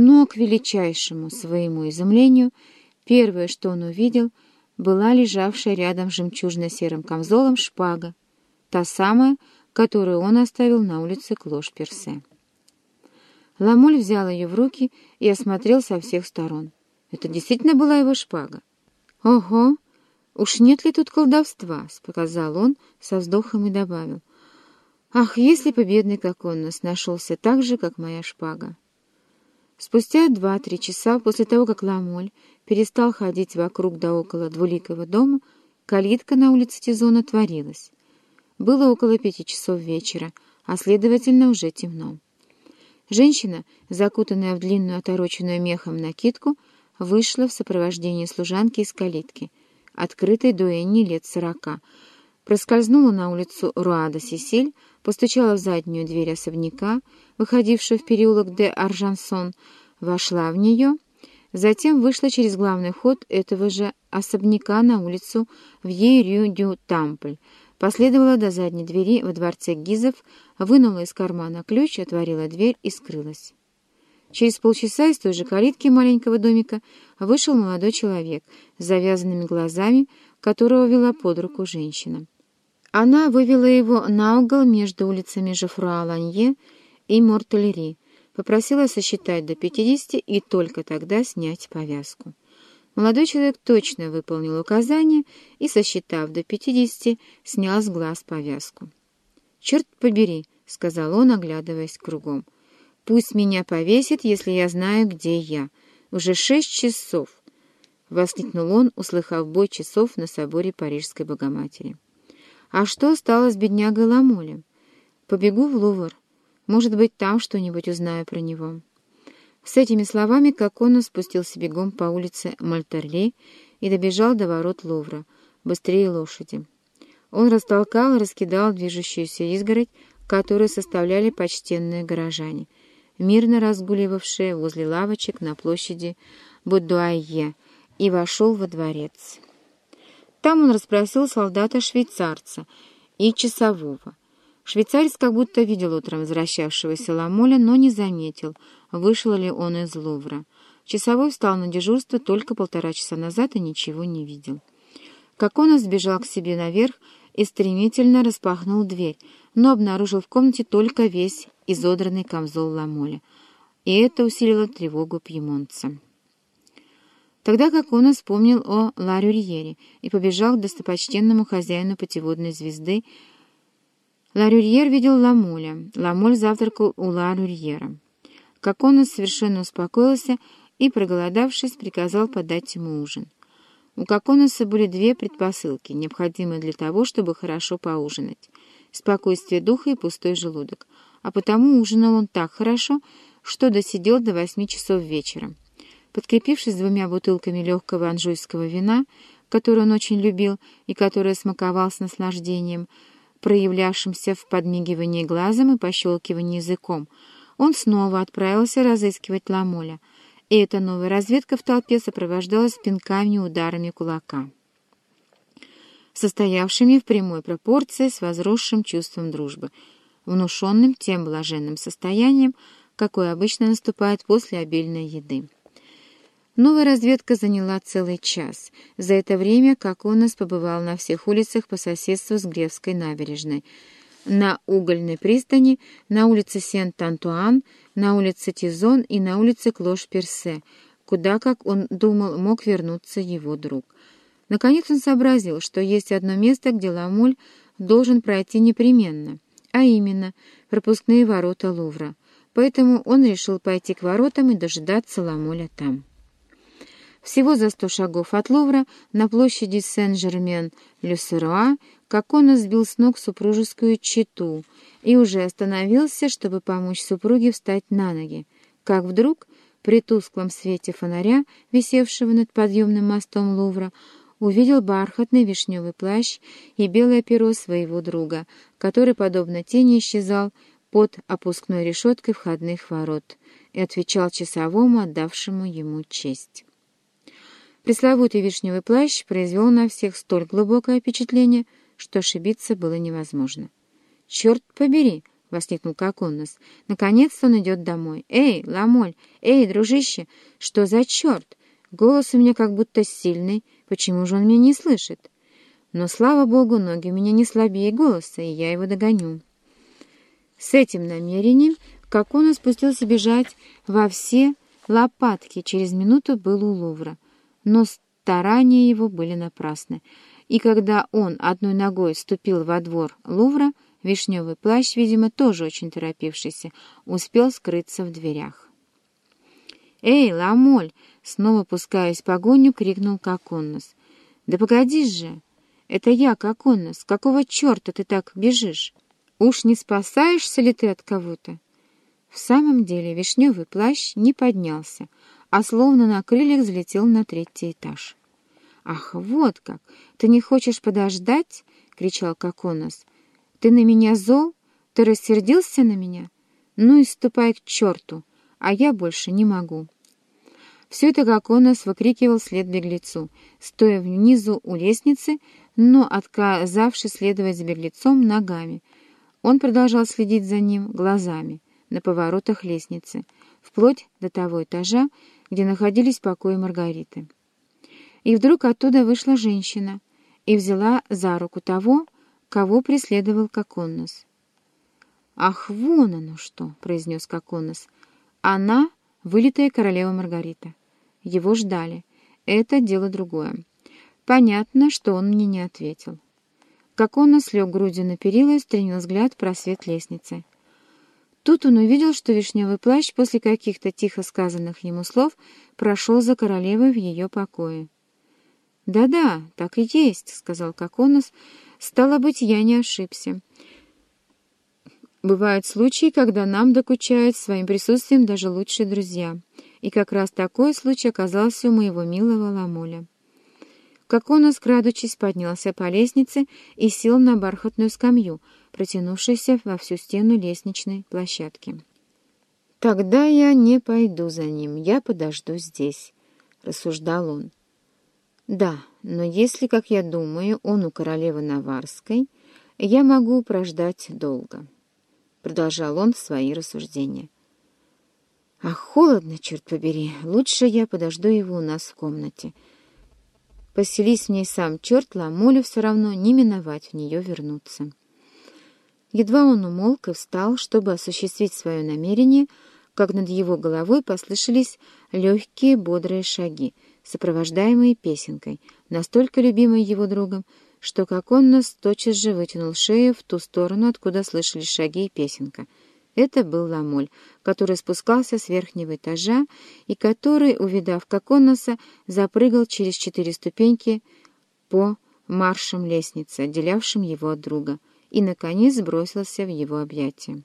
Но, к величайшему своему изумлению, первое, что он увидел, была лежавшая рядом жемчужно-серым камзолом шпага, та самая, которую он оставил на улице Клош-Персе. Ламоль взял ее в руки и осмотрел со всех сторон. Это действительно была его шпага. «Ого! Уж нет ли тут колдовства?» — показал он со вздохом и добавил. «Ах, если бы бедный Коконос нашелся так же, как моя шпага!» Спустя два-три часа после того, как Ламоль перестал ходить вокруг да около двуликого дома, калитка на улице Тизона творилась. Было около пяти часов вечера, а, следовательно, уже темно. Женщина, закутанная в длинную отороченную мехом накидку, вышла в сопровождении служанки из калитки, открытой дуэнни лет сорока, проскользнула на улицу Руада Сесиль, постучала в заднюю дверь особняка, выходившую в переулок де Аржансон, вошла в нее, затем вышла через главный вход этого же особняка на улицу Вье-Рю-Дю-Тампль, последовала до задней двери во дворце Гизов, вынула из кармана ключ, отворила дверь и скрылась. Через полчаса из той же калитки маленького домика вышел молодой человек с завязанными глазами, которого вела под руку женщина. Она вывела его на угол между улицами Жефруа-Ланье и Мортелери, попросила сосчитать до пятидесяти и только тогда снять повязку. Молодой человек точно выполнил указание и, сосчитав до пятидесяти, снял с глаз повязку. «Черт побери!» — сказал он, оглядываясь кругом. «Пусть меня повесит, если я знаю, где я. Уже шесть часов!» — воскликнул он, услыхав бой часов на соборе Парижской Богоматери. «А что стало с беднягой Ламолем? Побегу в Лувр. Может быть, там что-нибудь узнаю про него». С этими словами Кокона спустился бегом по улице Мальтерли и добежал до ворот Лувра, быстрее лошади. Он растолкал и раскидал движущуюся изгородь, которую составляли почтенные горожане, мирно разгуливавшие возле лавочек на площади Будуайе, и вошел во дворец. Там он расспросил солдата-швейцарца и часового. Швейцарец как будто видел утром возвращавшегося Ламоля, но не заметил, вышел ли он из Лувра. Часовой встал на дежурство только полтора часа назад и ничего не видел. Как он сбежал к себе наверх и стремительно распахнул дверь, но обнаружил в комнате только весь изодранный камзол Ламоля, и это усилило тревогу пьемонца. Тогда как он вспомнил о Ларюрьере и побежал к достопочтенному хозяину путеводной звезды, Ларюрьер видел Ламоля. Ламоль завтракал у Ларюрьера. Как он совершенно успокоился и, проголодавшись, приказал подать ему ужин. У Коконуса были две предпосылки, необходимые для того, чтобы хорошо поужинать. Спокойствие духа и пустой желудок. А потому ужинал он так хорошо, что досидел до восьми часов вечера. Подкрепившись двумя бутылками легкого анжуйского вина, которое он очень любил и которое смаковал с наслаждением, проявлявшимся в подмигивании глазом и пощелкивании языком, он снова отправился разыскивать Ламоля, и эта новая разведка в толпе сопровождалась пинками и ударами кулака, состоявшими в прямой пропорции с возросшим чувством дружбы, внушенным тем блаженным состоянием, какое обычно наступает после обильной еды. Новая разведка заняла целый час. За это время Коконос побывал на всех улицах по соседству с Гревской набережной. На угольной пристани, на улице Сент-Антуан, на улице Тизон и на улице Клош-Персе, куда, как он думал, мог вернуться его друг. Наконец он сообразил, что есть одно место, где Ламоль должен пройти непременно, а именно пропускные ворота Лувра. Поэтому он решил пойти к воротам и дожидаться Ламоля там. Всего за сто шагов от Лувра на площади Сен-Жермен-Люсеруа Кокона сбил с ног супружескую чету и уже остановился, чтобы помочь супруге встать на ноги, как вдруг, при тусклом свете фонаря, висевшего над подъемным мостом Лувра, увидел бархатный вишневый плащ и белое перо своего друга, который, подобно тени, исчезал под опускной решеткой входных ворот и отвечал часовому, отдавшему ему честь. Пресловутый вишневый плащ произвел на всех столь глубокое впечатление, что ошибиться было невозможно. «Черт побери!» —— воскликнул Коконос. «Наконец-то он идет домой. Эй, Ламоль! Эй, дружище! Что за черт? Голос у меня как будто сильный. Почему же он меня не слышит? Но, слава богу, ноги у меня не слабее голоса, и я его догоню». С этим намерением Коконос спустился бежать во все лопатки. Через минуту был у Лувра. Но старания его были напрасны. И когда он одной ногой ступил во двор Лувра, Вишневый плащ, видимо, тоже очень торопившийся, успел скрыться в дверях. «Эй, Ламоль!» — снова пускаясь в погоню, крикнул Коконнос. «Да погоди же! Это я, Коконнос! Какого черта ты так бежишь? Уж не спасаешься ли ты от кого-то?» В самом деле вишневый плащ не поднялся, а словно на крыльях взлетел на третий этаж. «Ах, вот как! Ты не хочешь подождать?» — кричал Коконос. Ты на меня зол? Ты рассердился на меня? Ну и ступай к черту, а я больше не могу». Все это как он нас выкрикивал след беглецу, стоя внизу у лестницы, но отказавшись следовать за беглецом ногами. Он продолжал следить за ним глазами на поворотах лестницы, вплоть до того этажа, где находились покои Маргариты. И вдруг оттуда вышла женщина и взяла за руку того, кого преследовал Коконнос. «Ах, вон оно что!» — произнес Коконнос. «Она — вылитая королева Маргарита. Его ждали. Это дело другое. Понятно, что он мне не ответил». Коконнос лег грудью на перила и стремил взгляд в просвет лестницы. Тут он увидел, что вишневый плащ после каких-то тихо сказанных ему слов прошел за королевой в ее покое. «Да-да, так и есть», — сказал Коконос, — Стало быть, я не ошибся. Бывают случаи, когда нам докучают своим присутствием даже лучшие друзья. И как раз такой случай оказался у моего милого Ламоля. Как он, крадучись, поднялся по лестнице и сел на бархатную скамью, протянувшуюся во всю стену лестничной площадки. «Тогда я не пойду за ним, я подожду здесь», — рассуждал он. «Да, но если, как я думаю, он у королевы Наварской, я могу прождать долго», — продолжал он свои рассуждения. «Ах, холодно, черт побери, лучше я подожду его у нас в комнате. Поселись в ней сам черт, Ламулю все равно не миновать в нее вернуться». Едва он умолк и встал, чтобы осуществить свое намерение, как над его головой послышались легкие бодрые шаги — сопровождаемые песенкой, настолько любимой его другом, что как он нас тотчас же вытянул шею в ту сторону, откуда слышались шаги и песенка. Это был Ламоль, который спускался с верхнего этажа и который, увидав Коконоса, запрыгал через четыре ступеньки по маршам лестницы, отделявшим его от друга, и, наконец, бросился в его объятия.